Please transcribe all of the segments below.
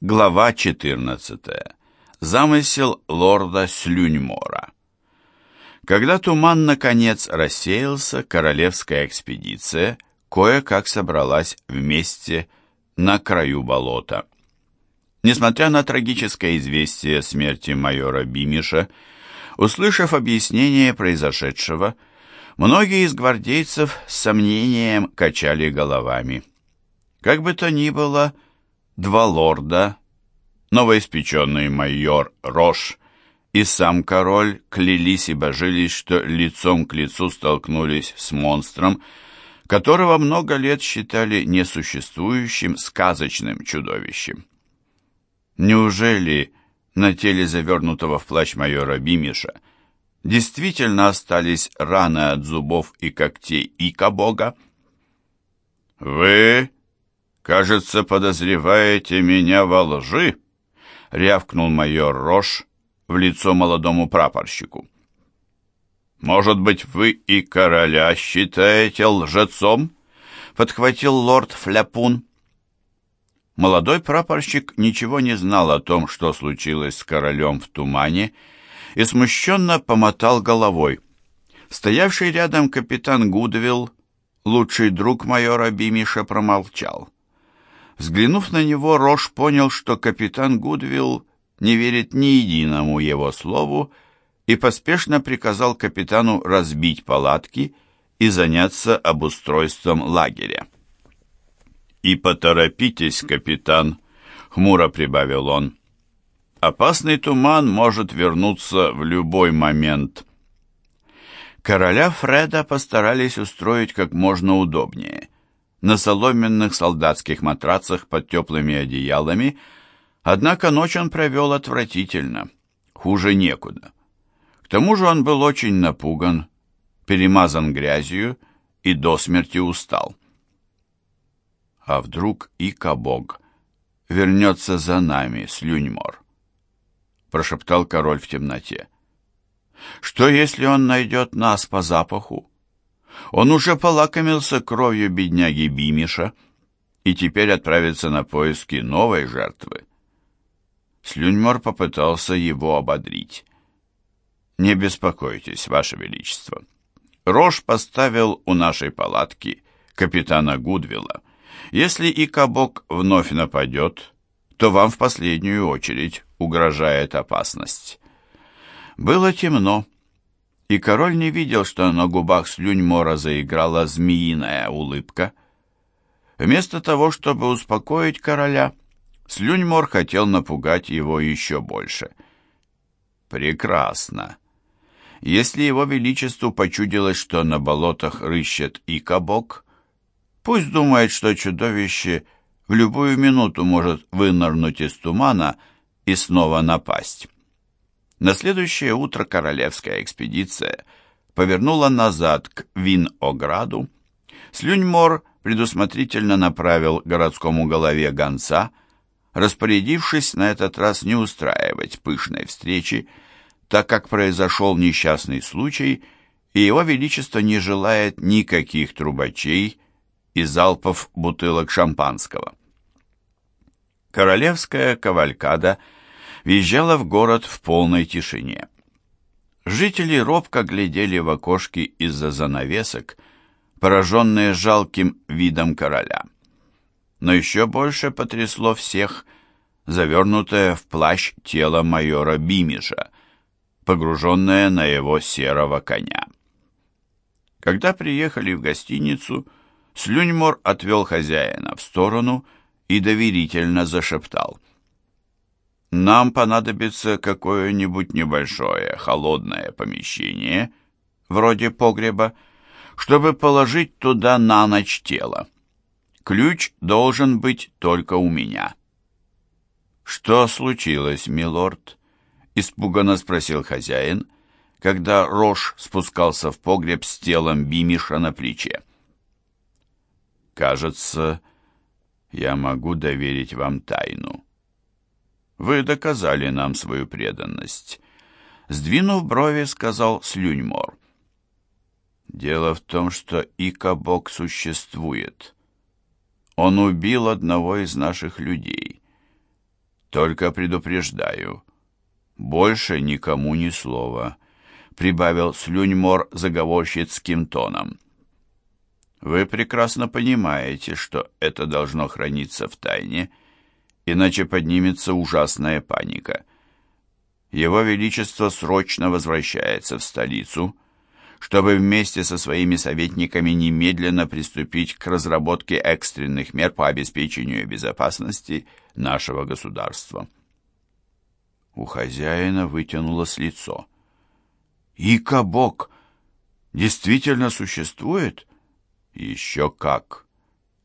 Глава 14. Замысел лорда Слюньмора. Когда туман наконец рассеялся, королевская экспедиция кое-как собралась вместе на краю болота. Несмотря на трагическое известие смерти майора Бимиша, услышав объяснение произошедшего, многие из гвардейцев с сомнением качали головами. Как бы то ни было, два лорда, новоиспеченный майор Рош и сам король клялись и божились, что лицом к лицу столкнулись с монстром, которого много лет считали несуществующим сказочным чудовищем. Неужели на теле завернутого в плащ майора Бимиша действительно остались раны от зубов и когтей Ика-бога? «Вы «Кажется, подозреваете меня во лжи?» — рявкнул майор Рош в лицо молодому прапорщику. «Может быть, вы и короля считаете лжецом?» — подхватил лорд Фляпун. Молодой прапорщик ничего не знал о том, что случилось с королем в тумане, и смущенно помотал головой. Стоявший рядом капитан Гудвилл, лучший друг майора Бимиша, промолчал. Взглянув на него, Рош понял, что капитан Гудвилл не верит ни единому его слову и поспешно приказал капитану разбить палатки и заняться обустройством лагеря. «И поторопитесь, капитан», — хмуро прибавил он. «Опасный туман может вернуться в любой момент». Короля Фреда постарались устроить как можно удобнее — на соломенных солдатских матрацах под теплыми одеялами, однако ночь он провел отвратительно, хуже некуда. К тому же он был очень напуган, перемазан грязью и до смерти устал. А вдруг и Кабог вернется за нами, Слюньмор? Прошептал король в темноте. Что, если он найдет нас по запаху? Он уже полакомился кровью бедняги Бимиша и теперь отправится на поиски новой жертвы. Слюньмор попытался его ободрить. «Не беспокойтесь, Ваше Величество. Рож поставил у нашей палатки капитана Гудвилла. Если и Кабок вновь нападет, то вам в последнюю очередь угрожает опасность». Было темно и король не видел, что на губах Слюньмора заиграла змеиная улыбка. Вместо того, чтобы успокоить короля, Слюньмор хотел напугать его еще больше. «Прекрасно. Если его величеству почудилось, что на болотах рыщет и кабок, пусть думает, что чудовище в любую минуту может вынырнуть из тумана и снова напасть». На следующее утро королевская экспедиция повернула назад к Вин-Ограду. Слюньмор предусмотрительно направил городскому голове гонца, распорядившись на этот раз не устраивать пышной встречи, так как произошел несчастный случай, и его величество не желает никаких трубачей и залпов бутылок шампанского. Королевская кавалькада – въезжала в город в полной тишине. Жители робко глядели в окошки из-за занавесок, пораженные жалким видом короля. Но еще больше потрясло всех завернутое в плащ тело майора Бимиша, погруженное на его серого коня. Когда приехали в гостиницу, Слюньмор отвел хозяина в сторону и доверительно зашептал. Нам понадобится какое-нибудь небольшое холодное помещение, вроде погреба, чтобы положить туда на ночь тело. Ключ должен быть только у меня. Что случилось, милорд? испуганно спросил хозяин, когда Рош спускался в погреб с телом Бимиша на плече. Кажется, я могу доверить вам тайну. Вы доказали нам свою преданность. Сдвинув брови, сказал Слюньмор. Дело в том, что Икабок существует. Он убил одного из наших людей. Только предупреждаю, больше никому ни слова, прибавил Слюньмор заговорщицким тоном. Вы прекрасно понимаете, что это должно храниться в тайне, иначе поднимется ужасная паника. Его Величество срочно возвращается в столицу, чтобы вместе со своими советниками немедленно приступить к разработке экстренных мер по обеспечению безопасности нашего государства. У хозяина вытянулось лицо. «Ика-бог действительно существует?» «Еще как!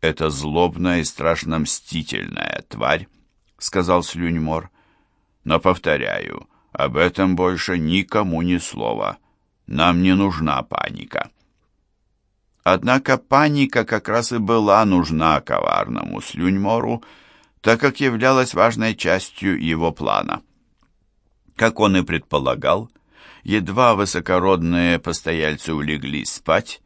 Это злобная и страшно мстительная тварь», — сказал Слюньмор. «Но, повторяю, об этом больше никому ни слова. Нам не нужна паника». Однако паника как раз и была нужна коварному Слюньмору, так как являлась важной частью его плана. Как он и предполагал, едва высокородные постояльцы улеглись спать,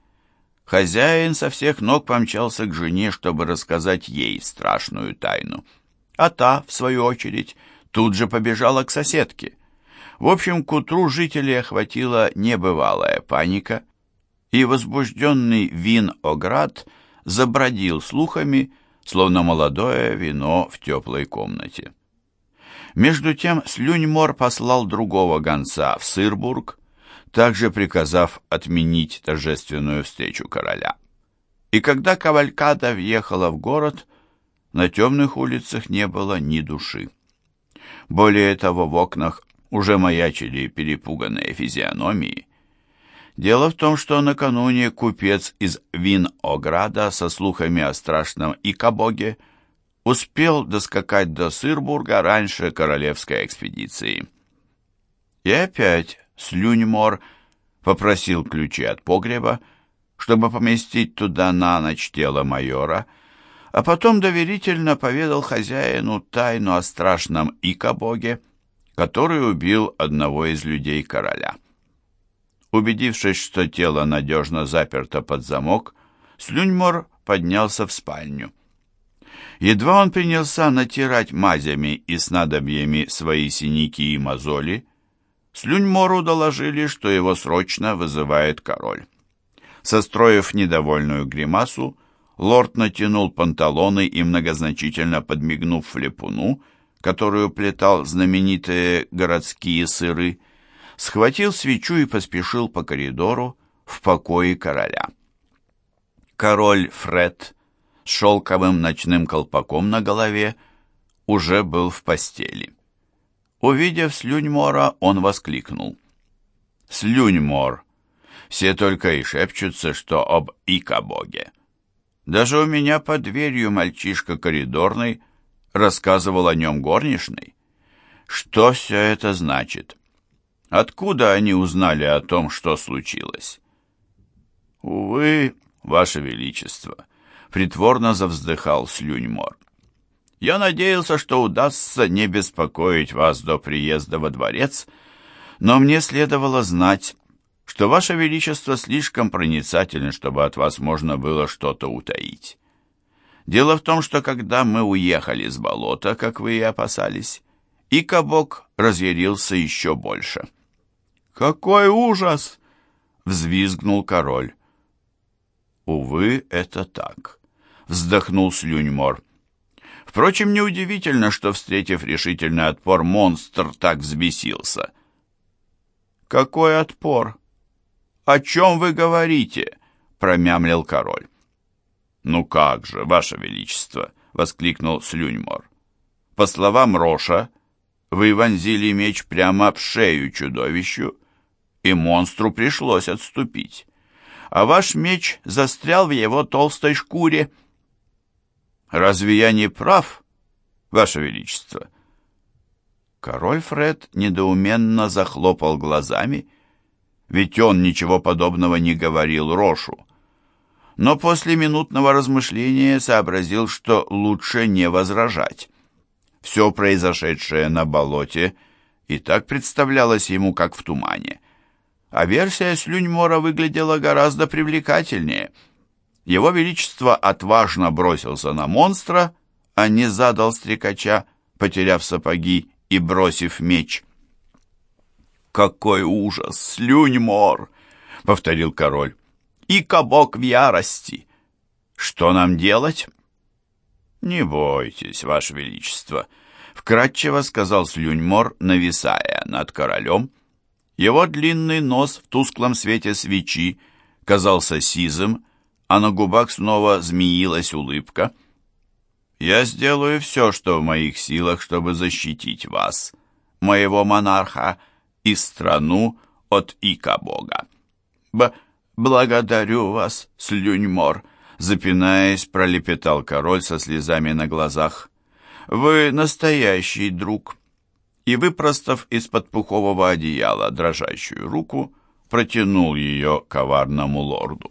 Хозяин со всех ног помчался к жене, чтобы рассказать ей страшную тайну. А та, в свою очередь, тут же побежала к соседке. В общем, к утру жителей охватила небывалая паника, и возбужденный Вин-Оград забродил слухами, словно молодое вино в теплой комнате. Между тем Слюньмор послал другого гонца в Сырбург, также приказав отменить торжественную встречу короля. И когда кавалькада въехала в город, на темных улицах не было ни души. Более того, в окнах уже маячили перепуганные физиономии. Дело в том, что накануне купец из Вин-Ограда со слухами о страшном Икабоге успел доскакать до Сырбурга раньше королевской экспедиции. И опять Слюньмор попросил ключи от погреба, чтобы поместить туда на ночь тело майора, а потом доверительно поведал хозяину тайну о страшном Икобоге, который убил одного из людей короля. Убедившись, что тело надежно заперто под замок, Слюньмор поднялся в спальню. Едва он принялся натирать мазями и снадобьями свои синяки и мозоли, Слюньмору доложили, что его срочно вызывает король. Состроив недовольную гримасу, лорд натянул панталоны и, многозначительно подмигнув флепуну, которую плетал знаменитые городские сыры, схватил свечу и поспешил по коридору в покое короля. Король Фред с шелковым ночным колпаком на голове уже был в постели. Увидев Слюньмора, он воскликнул. «Слюньмор! Все только и шепчутся, что об Икабоге. Даже у меня под дверью мальчишка коридорный рассказывал о нем горничной. Что все это значит? Откуда они узнали о том, что случилось?» «Увы, Ваше Величество!» — притворно завздыхал Слюньмор. Я надеялся, что удастся не беспокоить вас до приезда во дворец, но мне следовало знать, что ваше величество слишком проницательны, чтобы от вас можно было что-то утаить. Дело в том, что когда мы уехали с болота, как вы и опасались, и кабок разъярился еще больше. «Какой ужас!» — взвизгнул король. «Увы, это так», — вздохнул Слюньмор. Впрочем, неудивительно, что, встретив решительный отпор, монстр так взбесился. «Какой отпор? О чем вы говорите?» — промямлил король. «Ну как же, ваше величество!» — воскликнул Слюньмор. «По словам Роша, вы вонзили меч прямо в шею чудовищу, и монстру пришлось отступить. А ваш меч застрял в его толстой шкуре». Разве я не прав, Ваше Величество?» Король Фред недоуменно захлопал глазами, ведь он ничего подобного не говорил Рошу. Но после минутного размышления сообразил, что лучше не возражать. Все произошедшее на болоте и так представлялось ему как в тумане. А версия Слюньмора выглядела гораздо привлекательнее — его Величество отважно бросился на монстра, а не задал стрекача, потеряв сапоги и бросив меч. «Какой ужас! Слюнь мор!» — повторил король. «И кабок в ярости! Что нам делать?» «Не бойтесь, Ваше Величество», — вкратчиво сказал Слюньмор, нависая над королем. Его длинный нос в тусклом свете свечи казался сизым, а на губах снова змеилась улыбка. «Я сделаю все, что в моих силах, чтобы защитить вас, моего монарха, и страну от Ика-бога. Б благодарю вас, Слюньмор», запинаясь, пролепетал король со слезами на глазах. «Вы настоящий друг!» И, выпростав из-под пухового одеяла дрожащую руку, протянул ее коварному лорду.